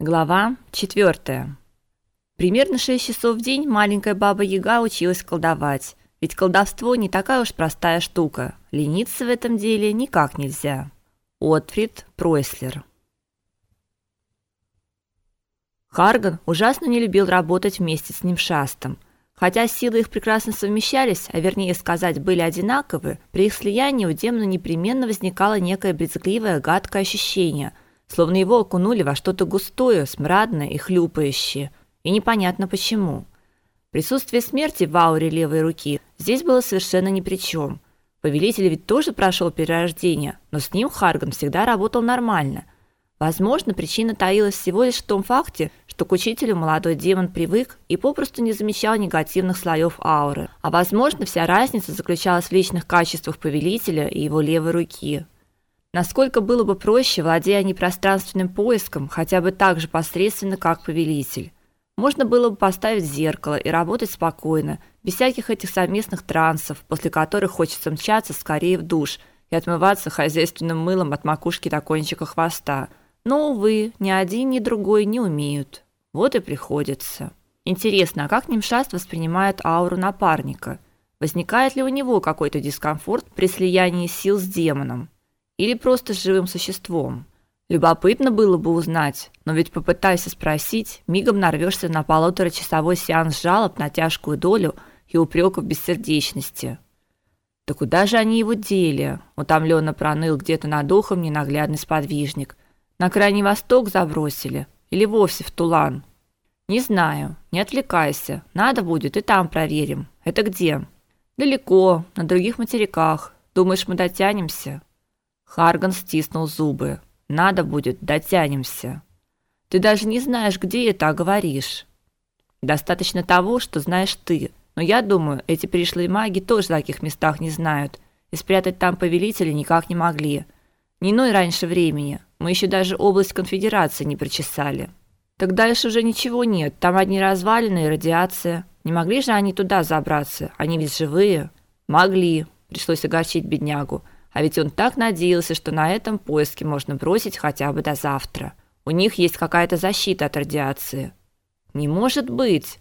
Глава 4. Примерно 6 часов в день маленькая баба Яга училась колдовать. Ведь колдовство не такая уж простая штука. Лениться в этом деле никак нельзя. Отфрид Пройслер. Харган ужасно не любил работать вместе с ним шастом. Хотя силы их прекрасно совмещались, а вернее сказать, были одинаковы, при их слиянии у демона непременно возникало некое брезгливое, гадкое ощущение – словно его окунули во что-то густое, смрадное и хлюпающее, и непонятно почему. Присутствие смерти в ауре левой руки здесь было совершенно ни при чем. Повелитель ведь тоже прошел перерождение, но с ним Харган всегда работал нормально. Возможно, причина таилась всего лишь в том факте, что к учителю молодой демон привык и попросту не замечал негативных слоев ауры. А возможно, вся разница заключалась в личных качествах повелителя и его левой руки – Насколько было бы проще, владея они пространственным поиском, хотя бы так же посредственно, как повелитель. Можно было бы поставить зеркало и работать спокойно, без всяких этих совместных трансов, после которых хочется мчаться скорее в душ и отмываться хозяйственным мылом от макушки до кончика хвоста. Но увы, ни один, ни другой не умеют. Вот и приходится. Интересно, а как Нимшаст воспринимает ауру напарника? Возникает ли у него какой-то дискомфорт при слиянии сил с демоном? Или просто с живым существом. Любопытно было бы узнать, но ведь попытайся спросить, мигом нарвешься на полуторачасовой сеанс жалоб на тяжкую долю и упреков бессердечности. Да куда же они его дели? Утомленно проныл где-то над ухом ненаглядный сподвижник. На крайний восток забросили или вовсе в Тулан? Не знаю. Не отвлекайся. Надо будет и там проверим. Это где? Далеко, на других материках. Думаешь, мы дотянемся? Харган стиснул зубы. Надо будет, дотянемся. Ты даже не знаешь, где это говоришь. Достаточно того, что знаешь ты. Но я думаю, эти пришлые маги тоже в таких местах не знают, и спрятать там повелителя никак не могли. Ни иной раньше времени. Мы еще даже область конфедерации не прочесали. Так дальше уже ничего нет. Там одни развалины и радиация. Не могли же они туда забраться? Они ведь живые. Могли. Пришлось огорчить беднягу. А ведь он так надеялся, что на этом поиске можно бросить хотя бы до завтра. У них есть какая-то защита от радиации. Не может быть.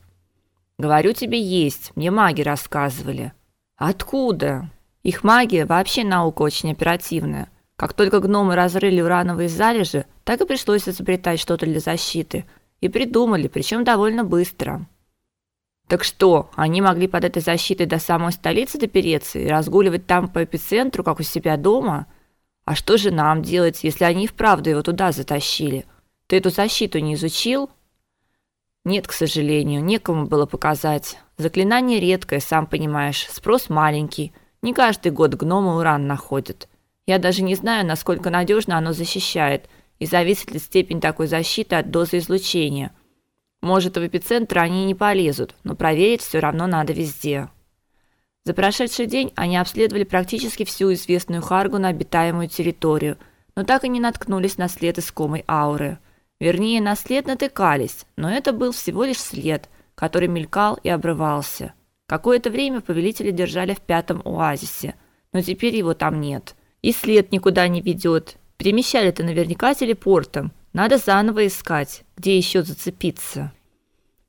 Говорю тебе, есть. Мне маги рассказывали. Откуда? Их магия вообще наука очень оперативная. Как только гномы разрыли урановые залежи, так и пришлось изобретать что-то для защиты. И придумали, причем довольно быстро. Так что, они могли под этой защитой до самой столицы допереться и разгуливать там по эпицентру, как у себя дома? А что же нам делать, если они и вправду его туда затащили? Ты эту защиту не изучил? Нет, к сожалению, некому было показать. Заклинание редкое, сам понимаешь, спрос маленький. Не каждый год гномы уран находят. Я даже не знаю, насколько надежно оно защищает и зависит ли степень такой защиты от дозы излучения – может, в эпицентр они не полезут, но проверить все равно надо везде. За прошедший день они обследовали практически всю известную Харгу на обитаемую территорию, но так и не наткнулись на след искомой ауры. Вернее, на след натыкались, но это был всего лишь след, который мелькал и обрывался. Какое-то время повелители держали в пятом оазисе, но теперь его там нет. И след никуда не ведет. Перемещали-то наверняка телепортом, надо заново искать, где еще зацепиться.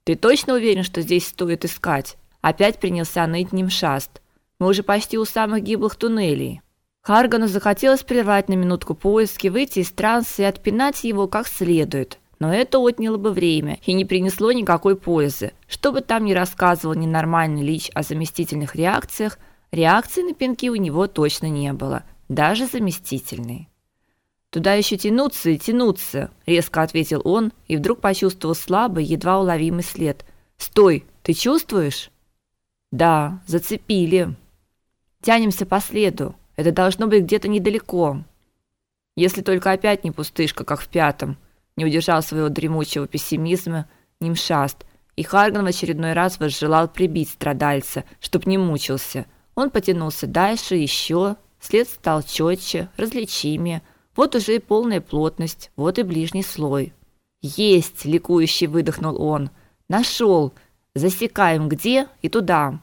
Ты точно уверен, что здесь стоит искать? Опять принялся ныть Нимшаст. Мы уже почти у самых гиблых туннелей. Харгану захотелось прервать на минутку поиски, выйти из транса и отпинать его как следует. Но это отняло бы время и не принесло никакой пользы. Что бы там ни рассказывал ненормальный Лич о заместительных реакциях, реакции на пинки у него точно не было, даже заместительной. Туда еще тянуться и тянуться, резко ответил он и вдруг почувствовал слабый, едва уловимый след. Стой, ты чувствуешь? Да, зацепили. Тянемся по следу. Это должно быть где-то недалеко. Если только опять не пустышка, как в пятом. Не удержал своего дремучего пессимизма Нимшаст, и Харган в очередной раз возжелал прибить страдальца, чтоб не мучился. Он потянулся дальше еще, след стал четче, различимее. Вот уже и полная плотность, вот и ближний слой. Есть, ликующе выдохнул он. Нашел. Засекаем где и туда.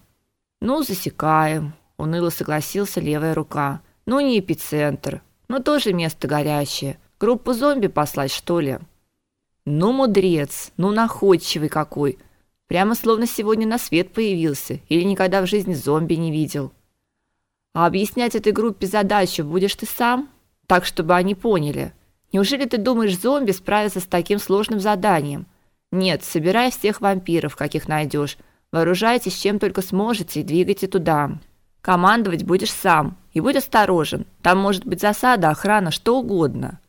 Ну, засекаем, уныло согласился левая рука. Ну не эпицентр, но тоже место горячее. Группу зомби послать, что ли? Ну, мудрец, ну, находчивый какой. Прямо словно сегодня на свет появился или никогда в жизни зомби не видел. А объяснять этой группе задачу будешь ты сам, так чтобы они поняли. Неужели ты думаешь, зомби справятся с таким сложным заданием? Нет, собирай всех вампиров, каких найдешь, вооружайтесь чем только сможете и двигайте туда. Командовать будешь сам, и будь осторожен. Там может быть засада, охрана, что угодно.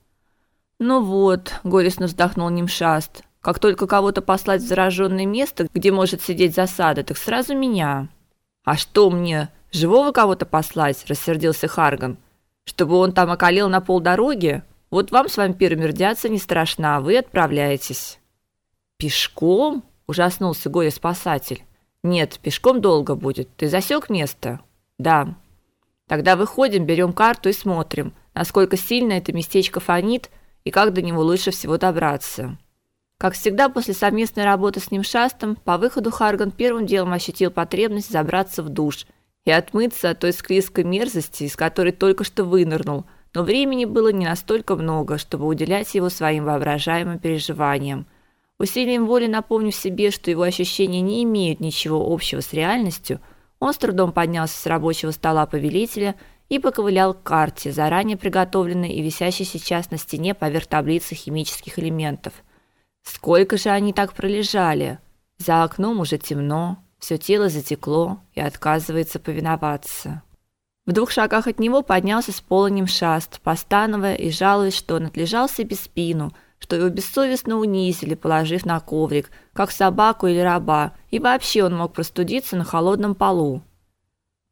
Ну вот, горестно вздохнул Нимшаст. Как только кого-то послать в зараженное место, где может сидеть засада, так сразу меня. А что мне, живого кого-то послать? рассердился Харган. Чтобы он там околел на полдороги? Вот вам с вампирами рдяться не страшно, а вы отправляетесь. Пешком? ужаснулся горе-спасатель. Нет, пешком долго будет. Ты засек место? Да. Тогда выходим, берем карту и смотрим, насколько сильно это местечко фонит и как до него лучше всего добраться. Как всегда, после совместной работы с ним шастом, по выходу Харган первым делом ощутил потребность забраться в душ и отмыться от той склизкой мерзости, из которой только что вынырнул, но времени было не настолько много, чтобы уделять его своим воображаемым переживаниям. Усилием воли напомнив себе, что его ощущения не имеют ничего общего с реальностью – он с трудом поднялся с рабочего стола повелителя и поковылял к карте, заранее приготовленной и висящей сейчас на стене поверх таблицы химических элементов. Сколько же они так пролежали? За окном уже темно, все тело затекло и отказывается повиноваться. В двух шагах от него поднялся с пола Нимшаст, постановая и жалуясь, что он отлежал себе спину – что его бессовестно унизили, положив на коврик, как собаку или раба, и вообще он мог простудиться на холодном полу.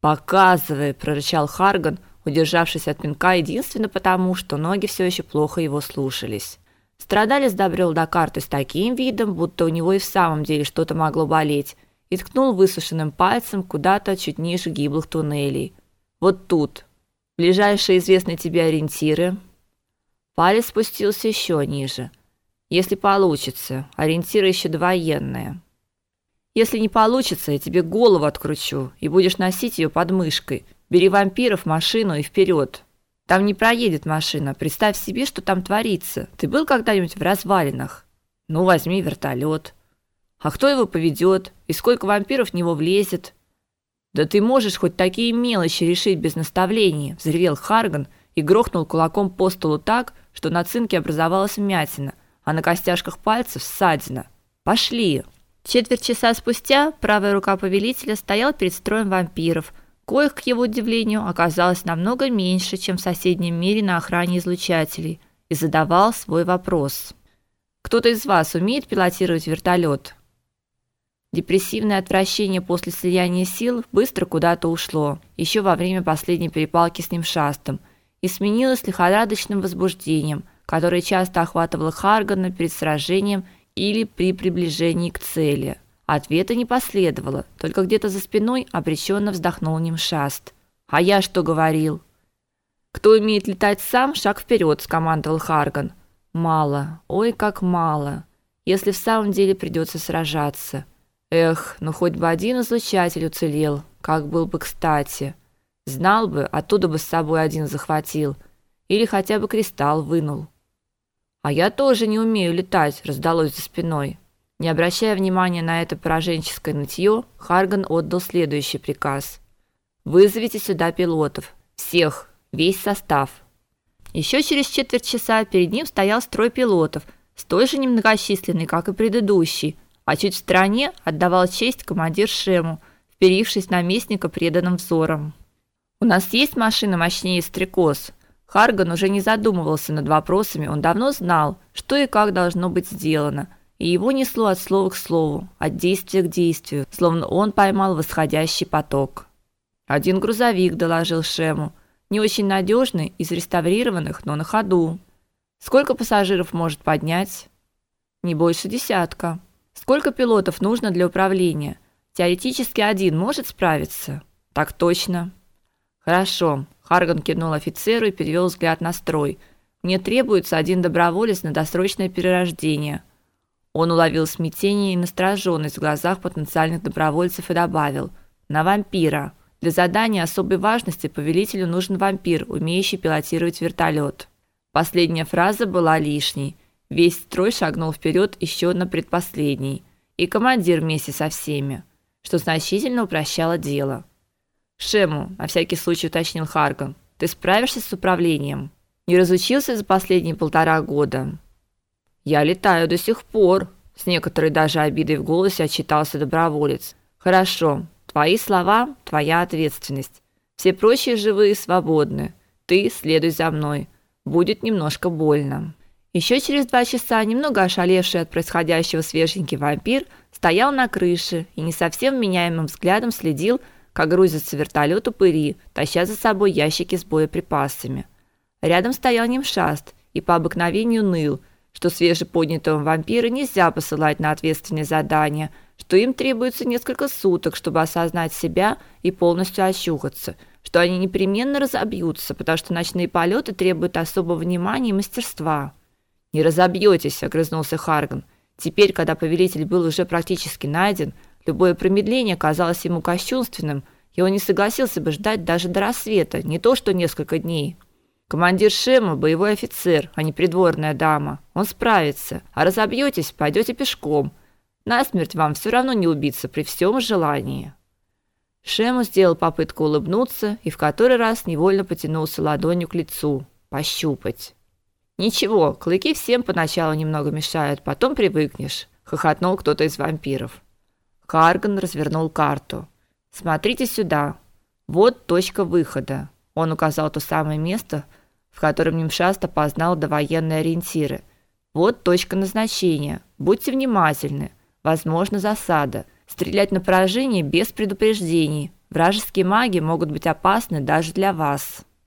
"Показывай", прорычал Харган, удержавшись от пинка единственно потому, что ноги все еще плохо его слушались. Страдалец добрел до карты с таким видом, будто у него и в самом деле что-то могло болеть, и ткнул высушенным пальцем куда-то чуть ниже гиблых туннелей. Вот тут. Ближайшие известные тебе ориентиры Палец спустился еще ниже. Если получится, ориентиры еще военные. Если не получится, я тебе голову откручу и будешь носить ее под мышкой. Бери вампиров, машину и вперед. Там не проедет машина. Представь себе, что там творится. Ты был когда-нибудь в развалинах? Ну, возьми вертолет. А кто его поведет? И сколько вампиров в него влезет? Да ты можешь хоть такие мелочи решить без наставлений, взревел Харган и грохнул кулаком по столу так, что на цинке образовалась вмятина, а на костяшках пальцев ссадина. Пошли. Четверть часа спустя правая рука повелителя стояла перед строем вампиров, коих, к его удивлению, оказалось намного меньше, чем в соседнем мире на охране излучателей, и задавал свой вопрос. Кто-то из вас умеет пилотировать вертолет? Депрессивное отвращение после слияния сил быстро куда-то ушло, еще во время последней перепалки с ним шастом – и сменилось лихорадочным возбуждением, которое часто охватывало Харгана перед сражением или при приближении к цели. Ответа не последовало, только где-то за спиной обреченно вздохнул Нимшаст. А я что говорил? Кто умеет летать сам, шаг вперед, скомандовал Харган. Мало. Ой, как мало. Если в самом деле придется сражаться. Эх, ну хоть бы один излучатель уцелел, как был бы кстати. Знал бы, оттуда бы с собой один захватил или хотя бы кристалл вынул. А я тоже не умею летать, раздалось за спиной. Не обращая внимания на это пораженческое нытье, Харган отдал следующий приказ: Вызовите сюда пилотов, всех, весь состав. Еще через четверть часа перед ним стоял строй пилотов, столь же немногочисленный, как и предыдущий, а чуть в стороне отдавал честь командир Шему, вперившись наместника преданным взором. У нас есть машина мощнее стрекоз. Харган уже не задумывался над вопросами, он давно знал, что и как должно быть сделано, и его несло от слова к слову, от действия к действию, словно он поймал восходящий поток. Один грузовик доложил Шему, не очень надежный, из реставрированных, но на ходу. Сколько пассажиров может поднять? Не больше десятка. Сколько пилотов нужно для управления? Теоретически один может справиться. Так точно. Хорошо. Харган кивнул офицеру и перевел взгляд на строй. Мне требуется один доброволец на досрочное перерождение. Он уловил смятение и настороженность в глазах потенциальных добровольцев и добавил: "На вампира. Для задания особой важности повелителю нужен вампир, умеющий пилотировать вертолет». Последняя фраза была лишней. Весь строй шагнул вперед еще на предпоследний, и командир вместе со всеми, что значительно упрощало дело. Шему, на всякий случай уточнил Харган. Ты справишься с управлением? Не разучился за последние полтора года. Я летаю до сих пор, с некоторой даже обидой в голосе отчитался доброволец. Хорошо, твои слова твоя ответственность. Все прочие живые свободны. Ты следуй за мной. Будет немножко больно. Еще через два часа немного ошалевший от происходящего свеженький вампир стоял на крыше и не совсем меняемым взглядом следил, как грузится вертолет упыри, таща за собой ящики с боеприпасами. Рядом стоял Нимшаст и по обыкновению ныл, что свежеподнятого вампира нельзя посылать на ответственные задания, что им требуется несколько суток, чтобы осознать себя и полностью очухаться, что они непременно разобьются, потому что ночные полеты требуют особого внимания и мастерства. «Не разобьетесь», — огрызнулся Харган. Теперь, когда повелитель был уже практически найден, Любое промедление казалось ему кощунственным, и он не согласился бы ждать даже до рассвета, не то что несколько дней. Командир Шема боевой офицер, а не придворная дама. Он справится. А разобьетесь, пойдете пешком. Насмерть вам все равно не убиться при всем желании. Шему сделал попытку улыбнуться и в который раз невольно потянулся ладонью к лицу, пощупать. Ничего, клыки всем поначалу немного мешают, потом привыкнешь, хохотнул кто-то из вампиров. Карган развернул карту. Смотрите сюда. Вот точка выхода. Он указал то самое место, в котором Нимшаст опознал довоенные ориентиры. Вот точка назначения. Будьте внимательны. Возможно, засада. Стрелять на поражение без предупреждений. Вражеские маги могут быть опасны даже для вас.